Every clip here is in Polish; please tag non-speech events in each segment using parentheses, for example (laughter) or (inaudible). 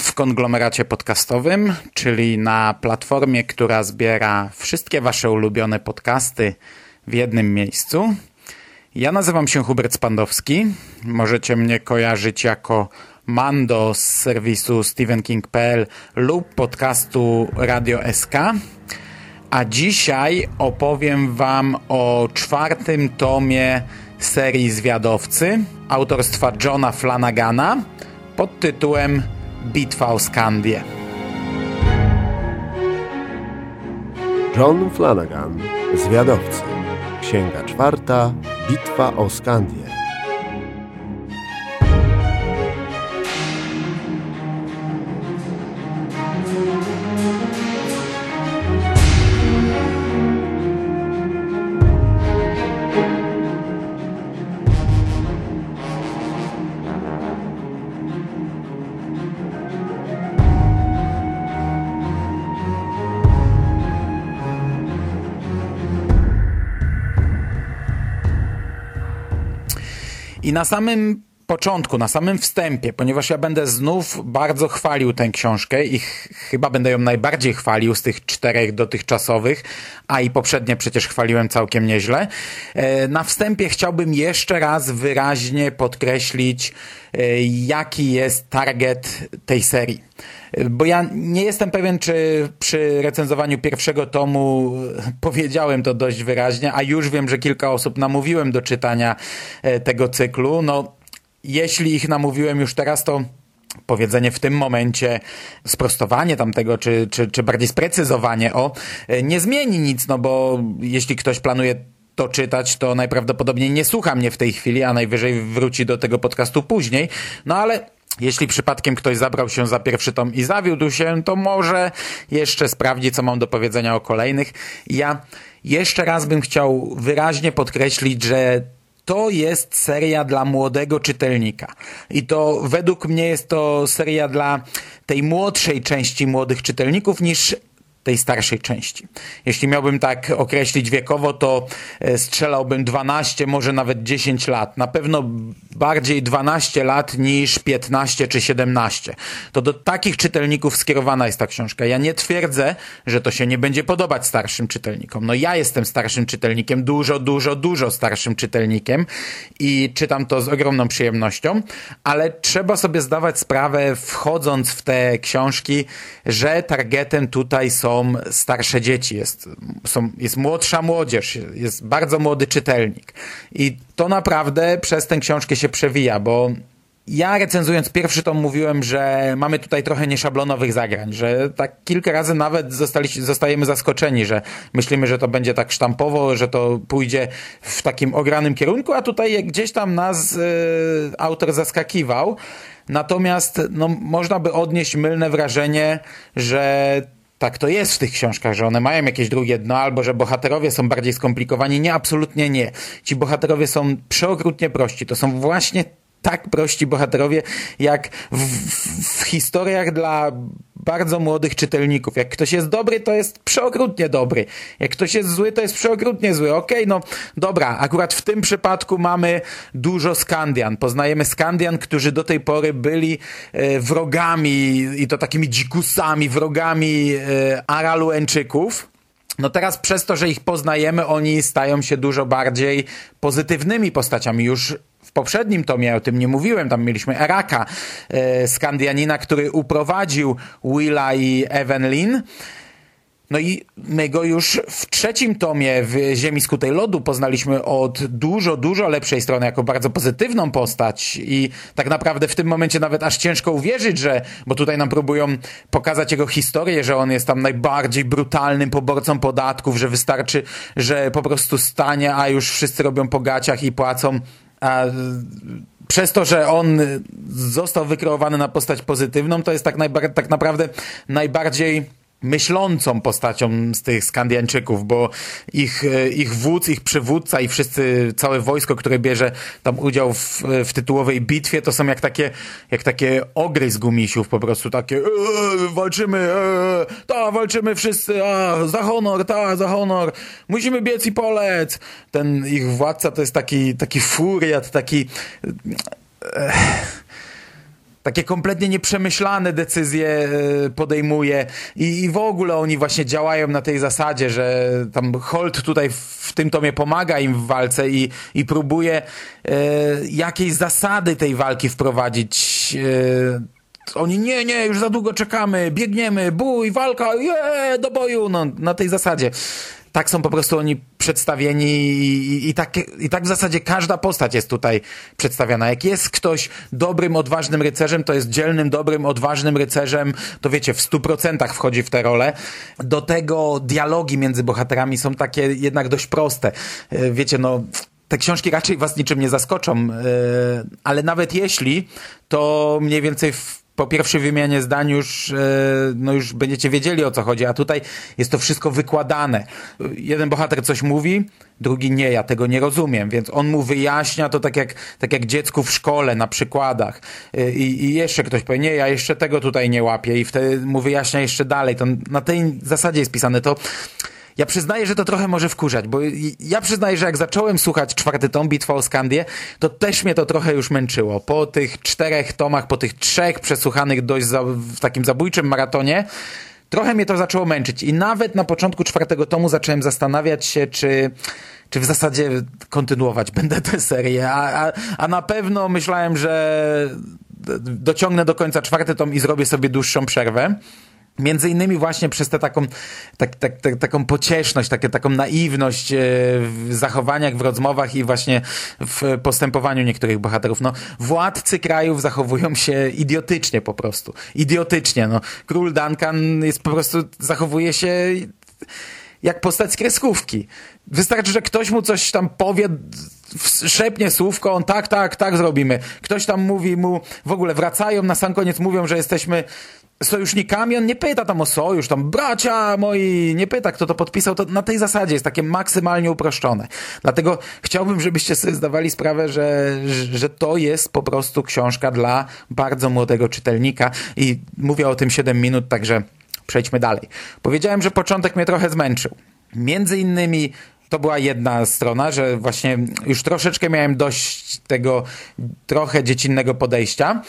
W konglomeracie podcastowym, czyli na platformie, która zbiera wszystkie Wasze ulubione podcasty w jednym miejscu. Ja nazywam się Hubert Spandowski. Możecie mnie kojarzyć jako Mando z serwisu StephenKing.pl lub podcastu Radio SK. A dzisiaj opowiem Wam o czwartym tomie serii Zwiadowcy autorstwa Johna Flanagana pod tytułem Bitwa o Skandię. John Flanagan, Zwiadowcy. Księga czwarta, Bitwa o Skandię. I na samym początku, na samym wstępie, ponieważ ja będę znów bardzo chwalił tę książkę i ch chyba będę ją najbardziej chwalił z tych czterech dotychczasowych, a i poprzednie przecież chwaliłem całkiem nieźle. E, na wstępie chciałbym jeszcze raz wyraźnie podkreślić, e, jaki jest target tej serii. E, bo ja nie jestem pewien, czy przy recenzowaniu pierwszego tomu powiedziałem to dość wyraźnie, a już wiem, że kilka osób namówiłem do czytania tego cyklu. No, jeśli ich namówiłem już teraz, to powiedzenie w tym momencie, sprostowanie tamtego, czy, czy, czy bardziej sprecyzowanie o, nie zmieni nic, no bo jeśli ktoś planuje to czytać, to najprawdopodobniej nie słucha mnie w tej chwili, a najwyżej wróci do tego podcastu później. No ale jeśli przypadkiem ktoś zabrał się za pierwszy tom i zawiódł się, to może jeszcze sprawdzi, co mam do powiedzenia o kolejnych. Ja jeszcze raz bym chciał wyraźnie podkreślić, że to jest seria dla młodego czytelnika. I to według mnie jest to seria dla tej młodszej części młodych czytelników niż tej starszej części. Jeśli miałbym tak określić wiekowo, to strzelałbym 12, może nawet 10 lat. Na pewno bardziej 12 lat niż 15 czy 17. To do takich czytelników skierowana jest ta książka. Ja nie twierdzę, że to się nie będzie podobać starszym czytelnikom. No ja jestem starszym czytelnikiem, dużo, dużo, dużo starszym czytelnikiem i czytam to z ogromną przyjemnością, ale trzeba sobie zdawać sprawę, wchodząc w te książki, że targetem tutaj są są starsze dzieci, jest, są, jest młodsza młodzież, jest bardzo młody czytelnik. I to naprawdę przez tę książkę się przewija, bo ja recenzując pierwszy tom mówiłem, że mamy tutaj trochę nieszablonowych zagrań, że tak kilka razy nawet zostali, zostajemy zaskoczeni, że myślimy, że to będzie tak sztampowo, że to pójdzie w takim ogranym kierunku, a tutaj gdzieś tam nas y, autor zaskakiwał. Natomiast no, można by odnieść mylne wrażenie, że tak to jest w tych książkach, że one mają jakieś drugie dno, albo że bohaterowie są bardziej skomplikowani. Nie, absolutnie nie. Ci bohaterowie są przeokrutnie prości. To są właśnie tak prości bohaterowie, jak w, w, w historiach dla bardzo młodych czytelników. Jak ktoś jest dobry, to jest przeokrutnie dobry. Jak ktoś jest zły, to jest przeokrutnie zły. Okej, no dobra, akurat w tym przypadku mamy dużo Skandian. Poznajemy Skandian, którzy do tej pory byli e, wrogami i to takimi dzikusami, wrogami e, Aralueńczyków. No teraz przez to, że ich poznajemy, oni stają się dużo bardziej pozytywnymi postaciami. Już w poprzednim tomie, o tym nie mówiłem, tam mieliśmy Eraka, e, Skandianina, który uprowadził Willa i Evelyn. No i my go już w trzecim tomie w Ziemi Skutej Lodu poznaliśmy od dużo, dużo lepszej strony, jako bardzo pozytywną postać i tak naprawdę w tym momencie nawet aż ciężko uwierzyć, że, bo tutaj nam próbują pokazać jego historię, że on jest tam najbardziej brutalnym poborcą podatków, że wystarczy, że po prostu stanie, a już wszyscy robią po gaciach i płacą, a przez to, że on został wykreowany na postać pozytywną, to jest tak, tak naprawdę najbardziej myślącą postacią z tych Skandiańczyków, bo ich, e, ich wódz, ich przywódca i wszyscy, całe wojsko, które bierze tam udział w, w tytułowej bitwie, to są jak takie, jak takie ogry z gumisiów, po prostu takie e, walczymy, e, ta, walczymy wszyscy, a, za honor, ta, za honor, musimy biec i polec. Ten ich władca to jest taki, taki furiat, taki... E, takie kompletnie nieprzemyślane decyzje e, podejmuje. I, i w ogóle oni właśnie działają na tej zasadzie, że tam Holt tutaj w tym tomie pomaga im w walce i, i próbuje e, jakieś zasady tej walki wprowadzić. E, oni nie, nie, już za długo czekamy, biegniemy, bój, walka, je, do boju, no na tej zasadzie tak są po prostu oni przedstawieni i, i, tak, i tak w zasadzie każda postać jest tutaj przedstawiana. Jak jest ktoś dobrym, odważnym rycerzem, to jest dzielnym, dobrym, odważnym rycerzem, to wiecie, w stu procentach wchodzi w tę rolę. Do tego dialogi między bohaterami są takie jednak dość proste. E, wiecie, no te książki raczej was niczym nie zaskoczą, e, ale nawet jeśli, to mniej więcej w po pierwszej wymianie zdań już, e, no już będziecie wiedzieli o co chodzi, a tutaj jest to wszystko wykładane. Jeden bohater coś mówi, drugi nie, ja tego nie rozumiem, więc on mu wyjaśnia to tak jak, tak jak dziecku w szkole na przykładach e, I, i jeszcze ktoś powie, nie, ja jeszcze tego tutaj nie łapię i wtedy mu wyjaśnia jeszcze dalej. To na tej zasadzie jest pisane. To ja przyznaję, że to trochę może wkurzać, bo ja przyznaję, że jak zacząłem słuchać czwarty tom Bitwa o Skandię, to też mnie to trochę już męczyło. Po tych czterech tomach, po tych trzech przesłuchanych dość za, w takim zabójczym maratonie, trochę mnie to zaczęło męczyć. I nawet na początku czwartego tomu zacząłem zastanawiać się, czy czy w zasadzie kontynuować (laughs) będę tę serię, a, a, a na pewno myślałem, że dociągnę do końca czwarty tom i zrobię sobie dłuższą przerwę. Między innymi właśnie przez tę taką, tak, tak, tak, taką pocieszność, takie, taką naiwność e, w zachowaniach, w rozmowach i właśnie w postępowaniu niektórych bohaterów. No, władcy krajów zachowują się idiotycznie po prostu. Idiotycznie. No. Król Duncan jest po prostu, zachowuje się jak postać z kreskówki. Wystarczy, że ktoś mu coś tam powie, szepnie słówko, on tak, tak, tak zrobimy. Ktoś tam mówi mu, w ogóle wracają, na sam koniec mówią, że jesteśmy sojusznikami, on nie pyta tam o sojusz, tam bracia moi, nie pyta kto to podpisał, to na tej zasadzie jest takie maksymalnie uproszczone. Dlatego chciałbym, żebyście sobie zdawali sprawę, że, że to jest po prostu książka dla bardzo młodego czytelnika i mówię o tym 7 minut, także przejdźmy dalej. Powiedziałem, że początek mnie trochę zmęczył. Między innymi to była jedna strona, że właśnie już troszeczkę miałem dość tego trochę dziecinnego podejścia.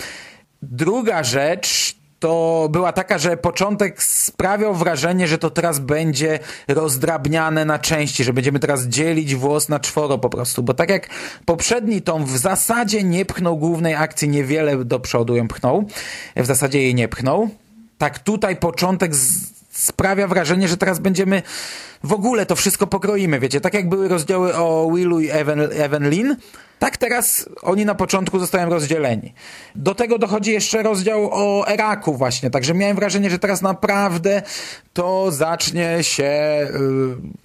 Druga rzecz to była taka, że początek sprawiał wrażenie, że to teraz będzie rozdrabniane na części, że będziemy teraz dzielić włos na czworo po prostu, bo tak jak poprzedni tom w zasadzie nie pchnął głównej akcji, niewiele do przodu ją pchnął, w zasadzie jej nie pchnął, tak tutaj początek sprawia wrażenie, że teraz będziemy w ogóle to wszystko pokroimy, wiecie, tak jak były rozdziały o Willu i Evelyn, tak teraz oni na początku zostają rozdzieleni. Do tego dochodzi jeszcze rozdział o Iraku właśnie, także miałem wrażenie, że teraz naprawdę to zacznie się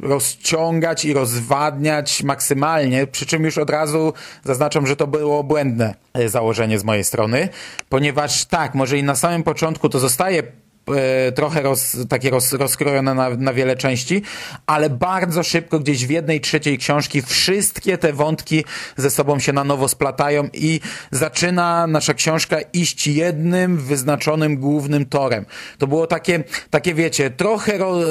y, rozciągać i rozwadniać maksymalnie, przy czym już od razu zaznaczam, że to było błędne założenie z mojej strony, ponieważ tak, może i na samym początku to zostaje trochę roz, takie roz, rozkrojone na, na wiele części, ale bardzo szybko gdzieś w jednej trzeciej książki wszystkie te wątki ze sobą się na nowo splatają i zaczyna nasza książka iść jednym wyznaczonym głównym torem. To było takie, takie wiecie, trochę ro, e,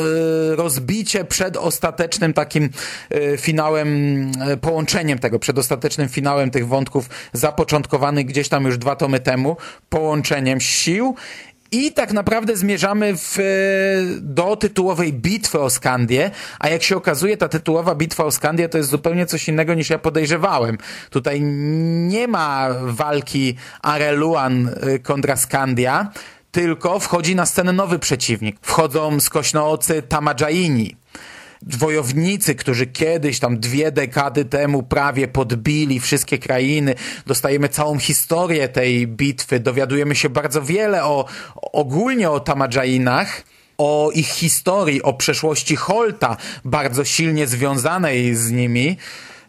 rozbicie przed ostatecznym takim e, finałem, e, połączeniem tego, przed ostatecznym finałem tych wątków zapoczątkowanych gdzieś tam już dwa tomy temu, połączeniem sił i tak naprawdę zmierzamy w, do tytułowej bitwy o Skandię, a jak się okazuje, ta tytułowa bitwa o Skandię to jest zupełnie coś innego niż ja podejrzewałem. Tutaj nie ma walki Areluan kontra Skandia, tylko wchodzi na scenę nowy przeciwnik. Wchodzą skośnoocy Tamajaini wojownicy, którzy kiedyś tam dwie dekady temu prawie podbili wszystkie krainy. Dostajemy całą historię tej bitwy, dowiadujemy się bardzo wiele o ogólnie o Tamadżainach o ich historii, o przeszłości Holta, bardzo silnie związanej z nimi.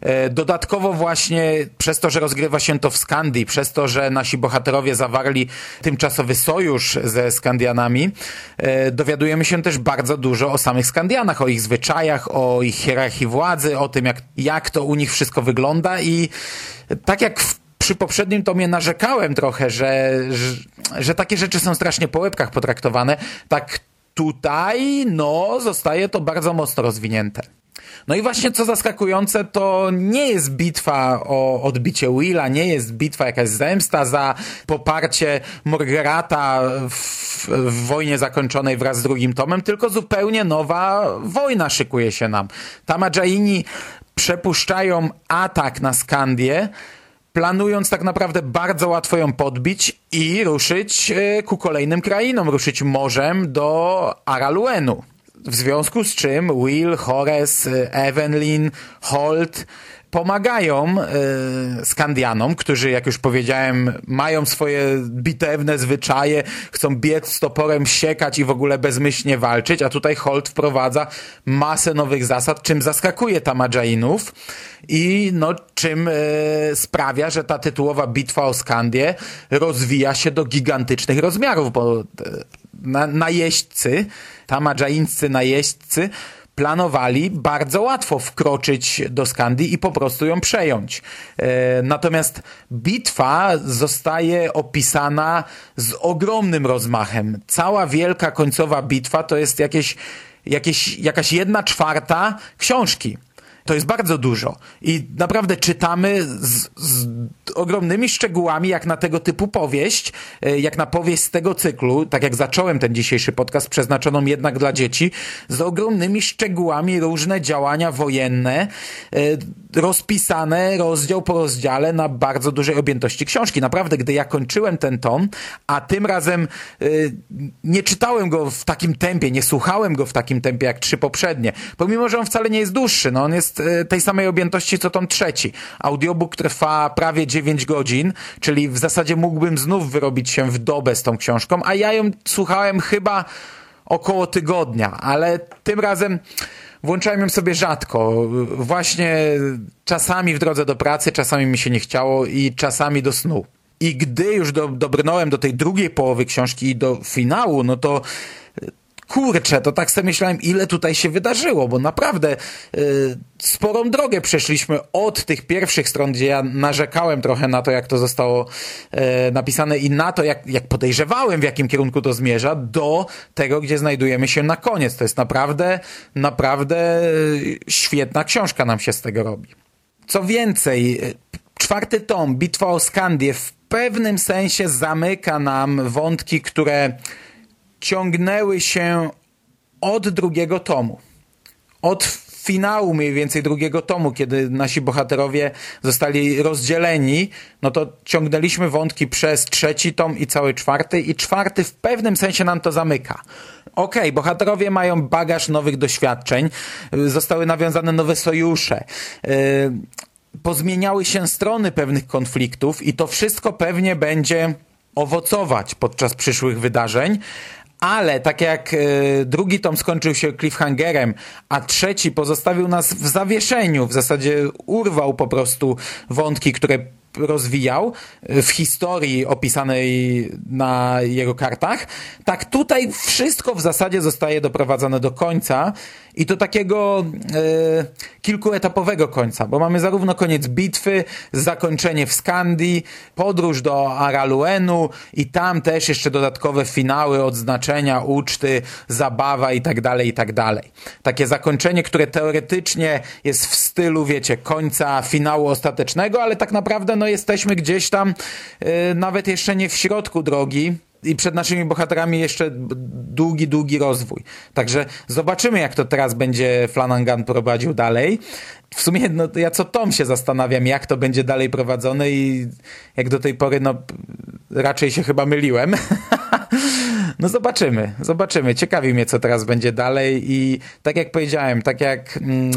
E, dodatkowo właśnie przez to, że rozgrywa się to w Skandii, przez to, że nasi bohaterowie zawarli tymczasowy sojusz ze Skandianami, e, dowiadujemy się też bardzo dużo o samych Skandianach, o ich zwyczajach, o ich hierarchii władzy, o tym, jak, jak to u nich wszystko wygląda i tak jak w przy poprzednim tomie narzekałem trochę, że, że, że takie rzeczy są strasznie po łebkach potraktowane, tak tutaj no zostaje to bardzo mocno rozwinięte. No i właśnie co zaskakujące, to nie jest bitwa o odbicie Willa, nie jest bitwa jakaś zemsta za poparcie Morgerata w, w wojnie zakończonej wraz z drugim tomem, tylko zupełnie nowa wojna szykuje się nam. Tamajaini przepuszczają atak na Skandię, planując tak naprawdę bardzo łatwo ją podbić i ruszyć e, ku kolejnym krainom, ruszyć morzem do Araluenu. W związku z czym Will, Horace, Evelyn, Holt pomagają y, Skandianom, którzy, jak już powiedziałem, mają swoje bitewne zwyczaje, chcą biec z toporem, siekać i w ogóle bezmyślnie walczyć, a tutaj Holt wprowadza masę nowych zasad, czym zaskakuje Tamadżainów i no, czym y, sprawia, że ta tytułowa bitwa o Skandię rozwija się do gigantycznych rozmiarów, bo y, na, najeźdźcy, tamadżaińscy najeźdźcy planowali bardzo łatwo wkroczyć do Skandii i po prostu ją przejąć. E, natomiast bitwa zostaje opisana z ogromnym rozmachem. Cała wielka końcowa bitwa to jest jakieś, jakieś, jakaś jedna czwarta książki. To jest bardzo dużo. I naprawdę czytamy z, z, ogromnymi szczegółami, jak na tego typu powieść, e, jak na powieść z tego cyklu, tak jak zacząłem ten dzisiejszy podcast, przeznaczoną jednak dla dzieci, z ogromnymi szczegółami różne działania wojenne, e, rozpisane rozdział po rozdziale na bardzo dużej objętości książki. Naprawdę, gdy ja kończyłem ten tom, a tym razem e, nie czytałem go w takim tempie, nie słuchałem go w takim tempie jak trzy poprzednie, pomimo, że on wcale nie jest dłuższy, no on jest E, tej samej objętości co tom trzeci. Audiobook trwa prawie 9 godzin, czyli w zasadzie mógłbym znów wyrobić się w dobę z tą książką, a ja ją słuchałem chyba około tygodnia, ale tym razem włączałem ją sobie rzadko. Właśnie czasami w drodze do pracy, czasami mi się nie chciało i czasami do snu. I gdy już do, dobrnąłem do tej drugiej połowy książki i do finału, no to kurczę, to tak sobie myślałem, ile tutaj się wydarzyło, bo naprawdę y, sporą drogę przeszliśmy od tych pierwszych stron, gdzie ja narzekałem trochę na to, jak to zostało y, napisane i na to, jak, jak podejrzewałem, w jakim kierunku to zmierza, do tego, gdzie znajdujemy się na koniec. To jest naprawdę, naprawdę y, świetna książka nam się z tego robi. Co więcej, y, czwarty tom, Bitwa o Skandię, w pewnym sensie zamyka nam wątki, które ciągnęły się od drugiego tomu. Od finału mniej więcej drugiego tomu, kiedy nasi bohaterowie zostali rozdzieleni, no to ciągnęliśmy wątki przez trzeci tom i cały czwarty i czwarty w pewnym sensie nam to zamyka. Okej, okay, bohaterowie mają bagaż nowych doświadczeń, zostały nawiązane nowe sojusze, yy, pozmieniały się strony pewnych konfliktów i to wszystko pewnie będzie owocować podczas przyszłych wydarzeń, ale tak jak y, drugi tom skończył się cliffhangerem, a trzeci pozostawił nas w zawieszeniu, w zasadzie urwał po prostu wątki, które rozwijał w historii opisanej na jego kartach, tak tutaj wszystko w zasadzie zostaje doprowadzone do końca i to takiego e, kilkuetapowego końca, bo mamy zarówno koniec bitwy, zakończenie w Skandii, podróż do Araluenu i tam też jeszcze dodatkowe finały, odznaczenia, uczty, zabawa i tak dalej, i tak dalej. Takie zakończenie, które teoretycznie jest w stylu, wiecie, końca finału ostatecznego, ale tak naprawdę no jesteśmy gdzieś tam e, nawet jeszcze nie w środku drogi, i przed naszymi bohaterami jeszcze długi, długi rozwój. Także zobaczymy, jak to teraz będzie Flanagan prowadził dalej. W sumie no, ja co Tom się zastanawiam, jak to będzie dalej prowadzone i jak do tej pory, no raczej się chyba myliłem. (laughs) no zobaczymy, zobaczymy. Ciekawi mnie, co teraz będzie dalej i tak jak powiedziałem, tak jak... Mm,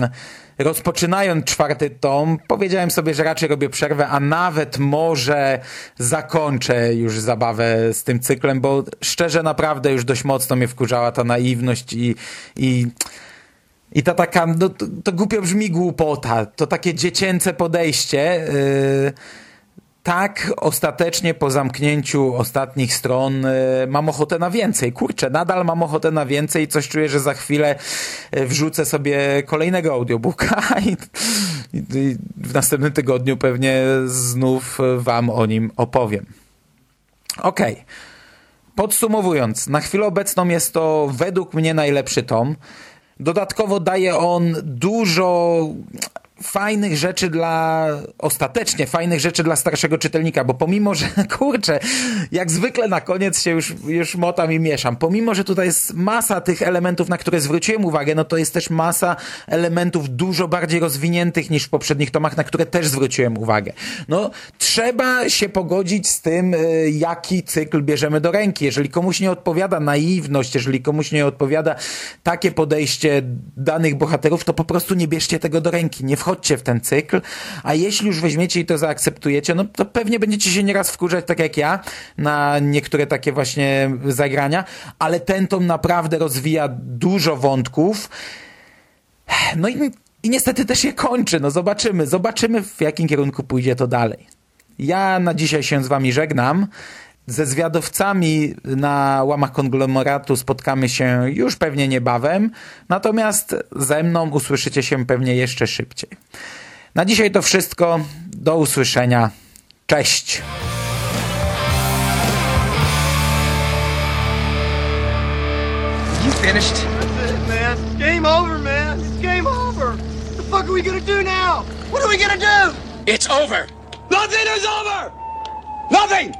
rozpoczynając czwarty tom, powiedziałem sobie, że raczej robię przerwę, a nawet może zakończę już zabawę z tym cyklem, bo szczerze naprawdę już dość mocno mnie wkurzała ta naiwność i, i i ta taka, no, to, to głupio brzmi głupota, to takie dziecięce podejście. Yy, tak, ostatecznie po zamknięciu ostatnich stron y, mam ochotę na więcej. Kurczę, nadal mam ochotę na więcej i coś czuję, że za chwilę y, wrzucę sobie kolejnego audiobooka (laughs) i, i, i w następnym tygodniu pewnie znów wam o nim opowiem. Okej. Okay. Podsumowując, na chwilę obecną jest to według mnie najlepszy tom. Dodatkowo daje on dużo fajnych rzeczy dla, ostatecznie fajnych rzeczy dla starszego czytelnika, bo pomimo, że (laughs) kurczę, jak zwykle na koniec się już, już motam i mieszam, pomimo, że tutaj jest masa tych elementów, na które zwróciłem uwagę, no to jest też masa elementów dużo bardziej rozwiniętych niż w poprzednich tomach, na które też zwróciłem uwagę. No, trzeba się pogodzić z tym, y, jaki cykl bierzemy do ręki. Jeżeli komuś nie odpowiada naiwność, jeżeli komuś nie odpowiada takie podejście danych bohaterów, to po prostu nie bierzcie tego do ręki, nie wchodźcie wchodźcie w ten cykl, a jeśli już weźmiecie i to zaakceptujecie, no to pewnie będziecie się nieraz wkurzać, tak jak ja, na niektóre takie właśnie zagrania, ale ten tom naprawdę rozwija dużo wątków. No i, i niestety też je kończy. No zobaczymy, zobaczymy w jakim kierunku pójdzie to dalej. Ja na dzisiaj się z wami żegnam. Ze zwiadowcami na łamach konglomeratu spotkamy się już pewnie niebawem, natomiast ze mną usłyszycie się pewnie jeszcze szybciej. Na dzisiaj to wszystko. Do usłyszenia. Cześć! You finished? That's it, man. Game over, man. It's game over. What the fuck are we gonna do now? What are we gonna do? It's over. Nothing is over! Nothing!